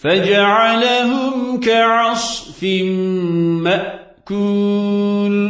فجعلهم كعصف مأكول.